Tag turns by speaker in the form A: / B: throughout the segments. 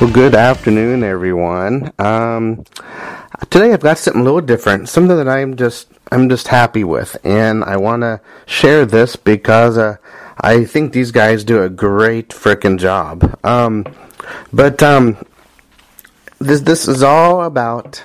A: Well, good afternoon, everyone. Um, today I've got something a little different, something that I'm just I'm just happy with, and I want to share this because uh, I think these guys do a great freaking job. Um, but um, this this is all about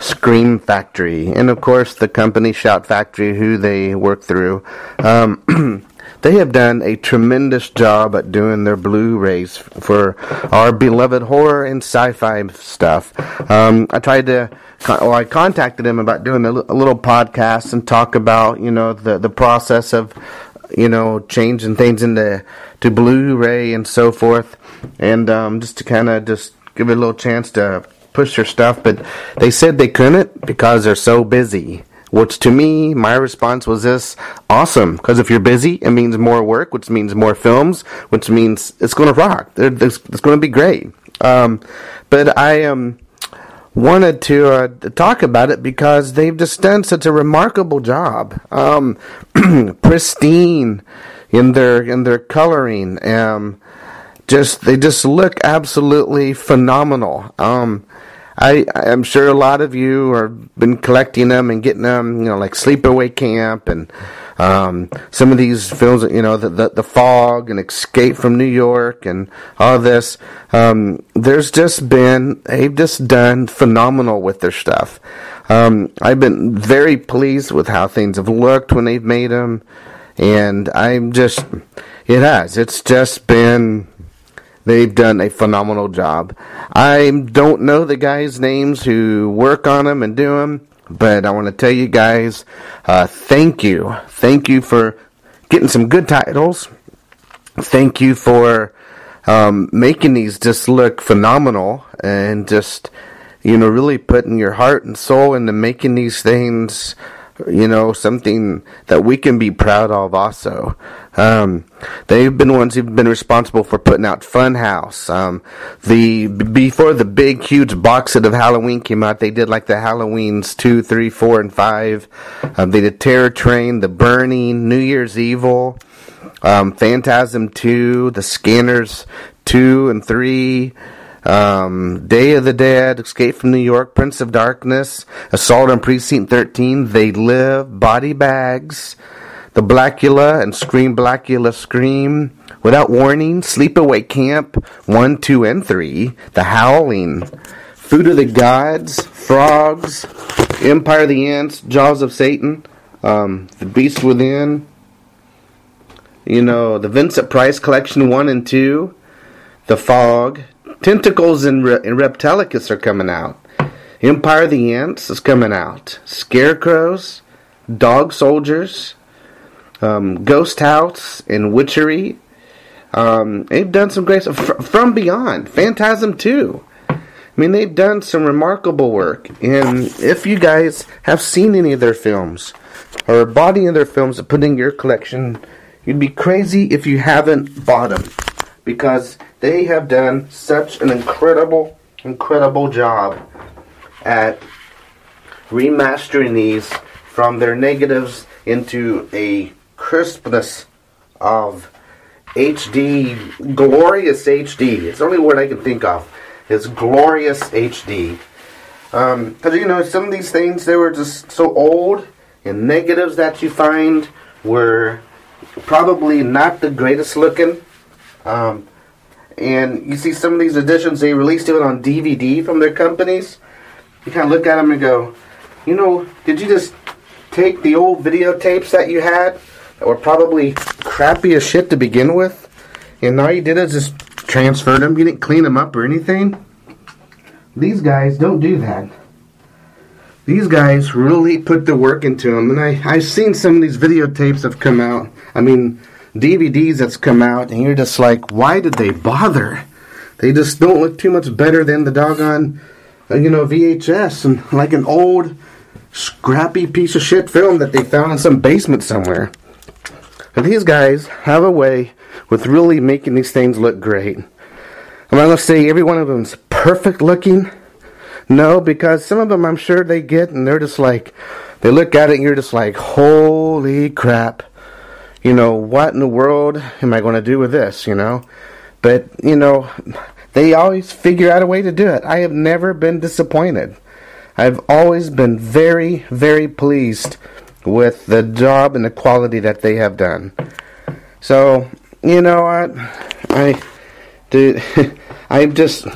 A: Scream Factory, and of course the company Shout Factory, who they work through. They have done a tremendous job at doing their Blu-rays for our beloved horror and sci-fi stuff. Um, I tried to, well, I contacted them about doing a, little podcast and talk about, you know, the the process of, you know, changing things into to Blu-ray and so forth, and um, just to kind of just give it a little chance to push their stuff. But they said they couldn't because they're so busy. Which to me, my response was this awesome. Because if you're busy, it means more work, which means more films, which means it's going to rock. It's, going to be great. Um, but I um, wanted to uh, talk about it because they've just done such a remarkable job. Um, pristine in their in their coloring. Um, just they just look absolutely phenomenal. Um, I I'm sure a lot of you have been collecting them and getting them, you know, like Sleepaway Camp and um, some of these films, you know, the, the, the Fog and Escape from New York and all this. Um, there's just been they've just done phenomenal with their stuff. Um, I've been very pleased with how things have looked when they've made them, and I'm just it has. It's just been They've done a phenomenal job. I don't know the guys' names who work on them and do them, but I want to tell you guys, uh, thank you. Thank you for getting some good titles. Thank you for um, making these just look phenomenal and just, you know, really putting your heart and soul into making these things you know, something that we can be proud of also. Um, they've been ones who've been responsible for putting out Funhouse. Um, the before the big huge box set of Halloween came out, they did like the Halloweens two, three, four, and five. Um, they did Terror Train, The Burning, New Year's Evil, um, Phantasm two, The Scanners two and three um, Day of the Dead, Escape from New York, Prince of Darkness, Assault on Precinct 13, They Live, Body Bags, The Blacula and Scream Blacula Scream, Without Warning, Sleepaway Camp 1, 2, and 3, The Howling, Food of the Gods, Frogs, Empire of the Ants, Jaws of Satan, um, The Beast Within, you know, the Vincent Price Collection 1 and 2, The Fog, Tentacles and, Re- Reptilicus are coming out. Empire of the Ants is coming out. Scarecrows, Dog Soldiers, um, Ghost House, and Witchery. Um, they've done some great stuff. From Beyond, Phantasm 2. I mean, they've done some remarkable work. And if you guys have seen any of their films, or bought any of their films and put in your collection, you'd be crazy if you haven't bought them. Because they have done such an incredible, incredible job at remastering these from their negatives into a crispness of HD, glorious HD. It's the only word I can think of. Is glorious HD. Because um, you know, some of these things they were just so old, and negatives that you find were probably not the greatest looking. Um, and you see some of these editions they released it on DVD from their companies. You kind of look at them and go, you know, did you just take the old videotapes that you had that were probably crappy as shit to begin with, and all you did is just transfer them? You didn't clean them up or anything. These guys don't do that. These guys really put the work into them, and I I've seen some of these videotapes have come out. I mean DVDs that's come out, and you're just like, why did they bother? They just don't look too much better than the doggone, uh, you know, VHS and like an old, scrappy piece of shit film that they found in some basement somewhere. And these guys have a way with really making these things look great. I'm not going to say every one of them's perfect looking. No, because some of them I'm sure they get and they're just like, they look at it and you're just like, holy crap you know, what in the world am I going to do with this, you know? But, you know, they always figure out a way to do it. I have never been disappointed. I've always been very, very pleased with the job and the quality that they have done. So, you know what? I, dude, I've just,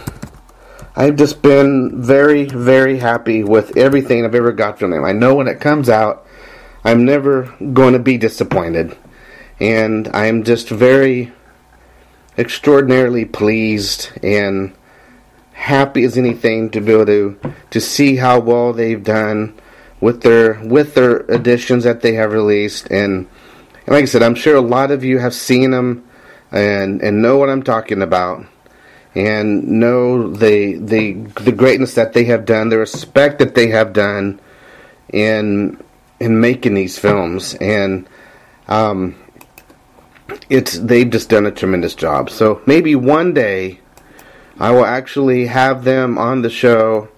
A: I've just been very, very happy with everything I've ever got from them. I know when it comes out, I'm never going to be disappointed. And I'm just very extraordinarily pleased and happy as anything to be able to, to see how well they've done with their with their additions that they have released. And, and like I said, I'm sure a lot of you have seen them and and know what I'm talking about. And know the the the greatness that they have done, the respect that they have done in in making these films, and um, it's they've just done a tremendous job. So maybe one day I will actually have them on the show,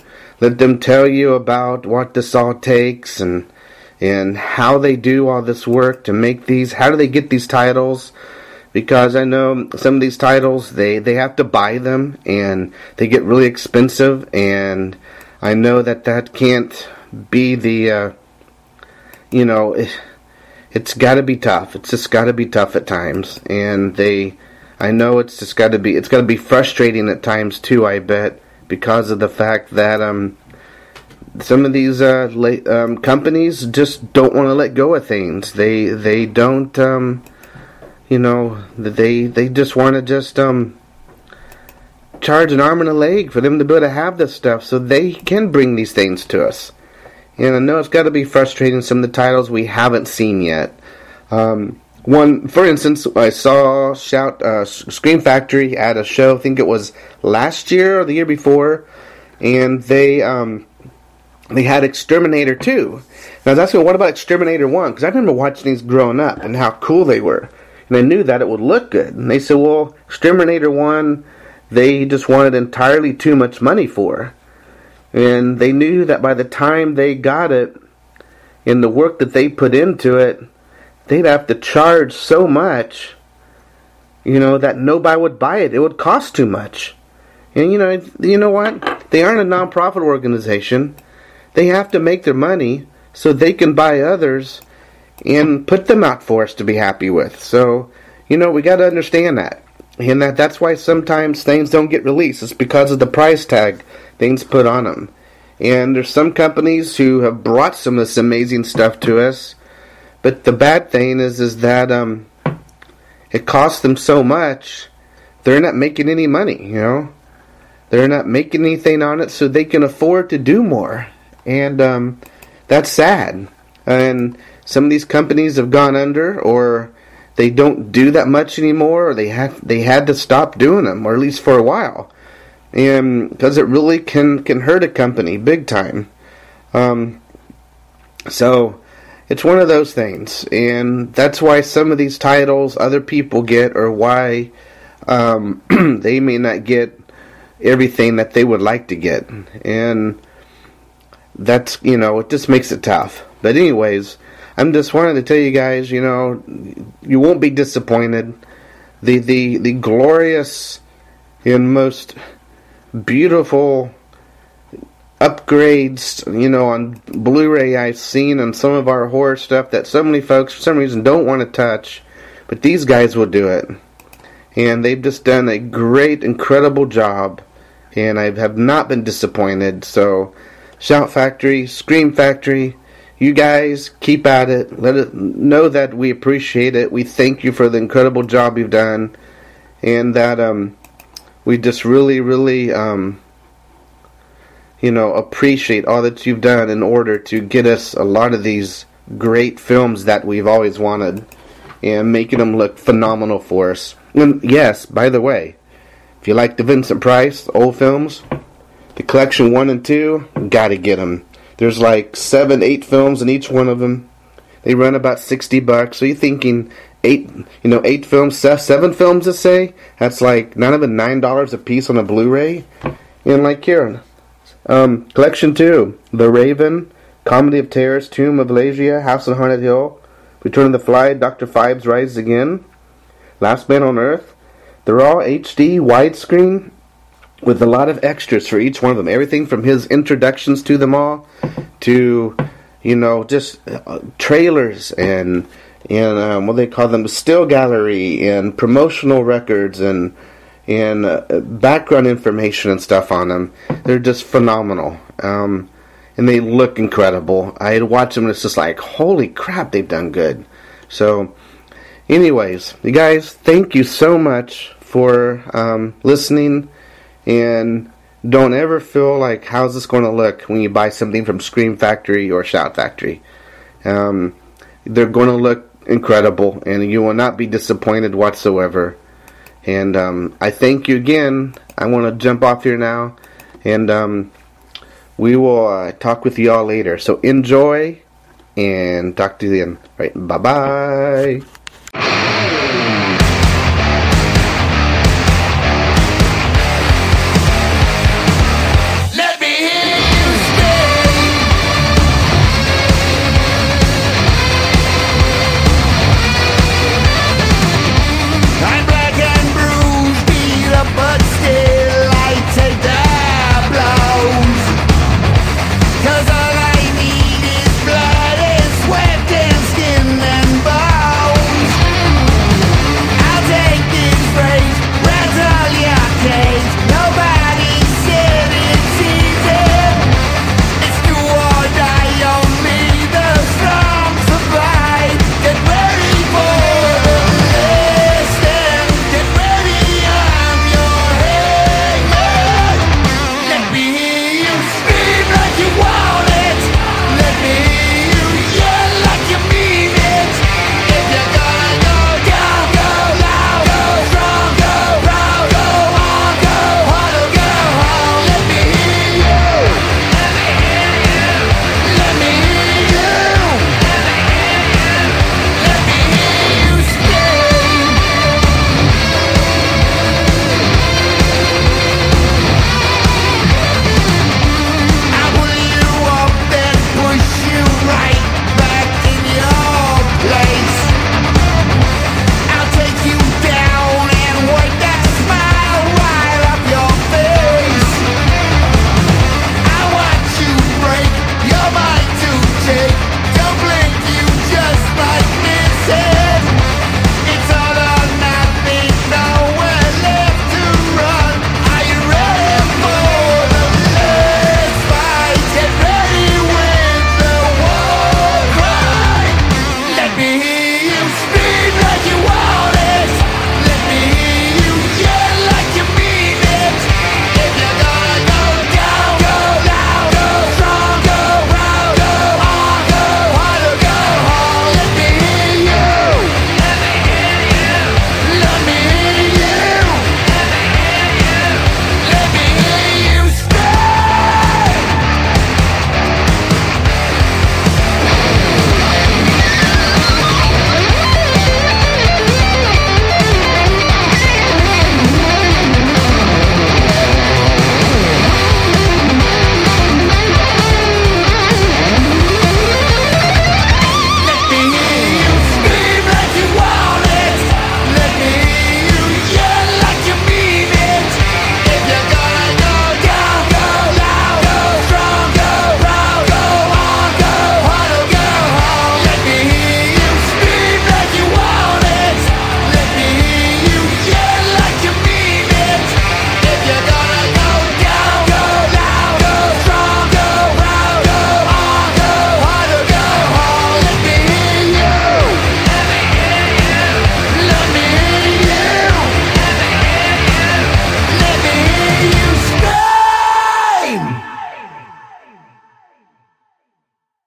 A: let them tell you about what this all takes and and how they do all this work to make these. How do they get these titles? Because I know some of these titles they they have to buy them and they get really expensive, and I know that that can't be the uh, you know, it, it's got to be tough. It's just got to be tough at times, and they, I know it's just got to be. It's got to be frustrating at times too. I bet because of the fact that um, some of these uh, um, companies just don't want to let go of things. They they don't, um, you know, they they just want to just um, charge an arm and a leg for them to be able to have this stuff, so they can bring these things to us. And I know it's got to be frustrating some of the titles we haven't seen yet. Um, one, for instance, I saw Shout uh, Scream Factory at a show. I think it was last year or the year before, and they um, they had Exterminator two. I was asking, what about Exterminator one? Because I remember watching these growing up and how cool they were, and I knew that it would look good. And they said, well, Exterminator one, they just wanted entirely too much money for. And they knew that by the time they got it, in the work that they put into it, they'd have to charge so much, you know, that nobody would buy it. It would cost too much. And you know, you know what? They aren't a nonprofit organization. They have to make their money so they can buy others and put them out for us to be happy with. So, you know, we got to understand that. And that that's why sometimes things don't get released. It's because of the price tag things put on them. And there's some companies who have brought some of this amazing stuff to us, but the bad thing is is that um, it costs them so much, they're not making any money. You know, they're not making anything on it, so they can afford to do more, and um, that's sad. And some of these companies have gone under, or they don't do that much anymore, or they had they had to stop doing them, or at least for a while and because it really can can hurt a company big time. Um, so it's one of those things, and that's why some of these titles other people get, or why um, they may not get everything that they would like to get, and that's you know it just makes it tough. But anyways, I'm just wanting to tell you guys, you know, you won't be disappointed. The the the glorious and most beautiful upgrades, you know, on Blu-ray I've seen on some of our horror stuff that so many folks for some reason don't want to touch, but these guys will do it. And they've just done a great, incredible job, and I have not been disappointed. So, Shout Factory, Scream Factory, you guys keep at it. Let it know that we appreciate it. We thank you for the incredible job you've done, and that um we just really, really, um, you know, appreciate all that you've done in order to get us a lot of these great films that we've always wanted and making them look phenomenal for us. And yes, by the way, if you like the Vincent Price old films, the collection one and two, gotta get them. There's like seven, eight films in each one of them. They run about sixty bucks. So you're thinking eight, you know, eight films, seven films to say. That's like not even nine dollars a piece on a Blu-ray. And like here, um, collection two, The Raven, Comedy of Terrors, Tomb of Ligeia, House on Haunted Hill, Return of the Fly, Doctor Phibes Rises Again, Last Man on Earth. They're all HD widescreen, with a lot of extras for each one of them. Everything from his introductions to them all to, you know, just uh, trailers and and um, what they call them, still gallery and promotional records and and uh, background information and stuff on them. They're just phenomenal. Um, and they look incredible. I had watched them and it's just like, holy crap, they've done good. So, anyways, you guys, thank you so much for um, listening. And don't ever feel like, how's this going to look when you buy something from Scream Factory or Shout Factory? Um, they're going to look incredible, and you will not be disappointed whatsoever. And um, I thank you again. I want to jump off here now, and um, we will uh, talk with you all later. So enjoy, and talk to you then. All right, bye bye.